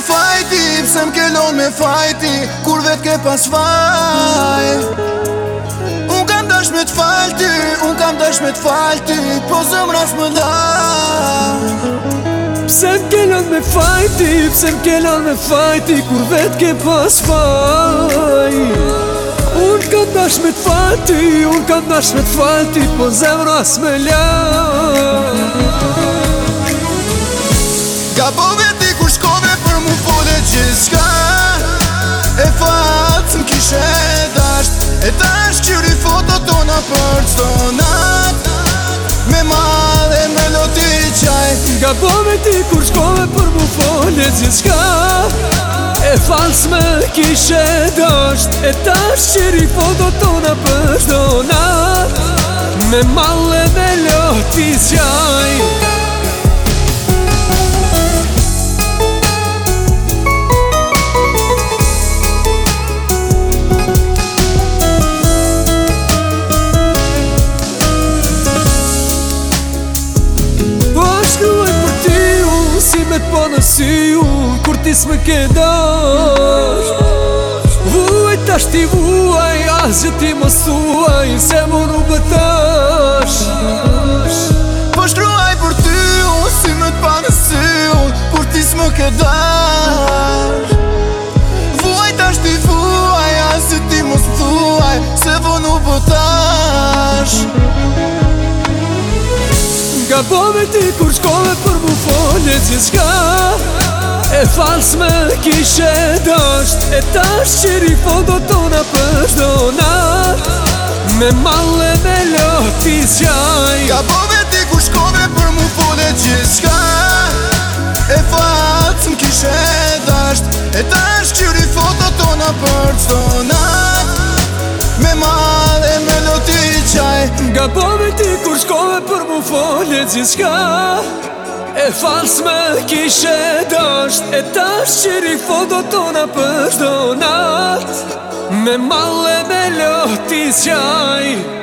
fajti Pse më kelon me fajti Kur vet ke pas faj Unë kam dash me t'falti Unë kam dash me t'falti Po zëm s'më më da Pse më kelon me fajti Pse më kelon me fajti Kur vet ke pas faj Unë kam dash me t'falti Unë kam dash me t'falti Po zëm s'më më la Ka po kur shkove mu fode gjithka, E fatë më kishe dasht E tash që foto tona për të stonat Me madhe me loti qaj Nga bo po me ti kur shkove për mu fode gjithka E fatë më kishe dasht E tash që foto tona për të Me madhe me loti qaj me të pa po si unë Kur ti s'me ke dash Vuaj tash ti vuaj Asgjë ti mos suaj Se më në bëtash Po shkruaj për ty unë Si me të pa si unë Kur ti s'me ke dash Vuaj tash ti vuaj Asgjë ti mos suaj Se më në bëtash Nga bove po ti kur shkove për po qka E falës me kishe dësht E tash qiri rifo tona përshdo na Me malë e me lëti qaj Ka po ti ku shkove për mu po dhe E falës me kishe dësht E tash qiri rifo tona përshdo na Me malë e me lëti qaj Ka po ti ku shkove për mu po Gjithka E fars me kishe dasht E tash që rifo do tona përdo natë Me male me lotis qaj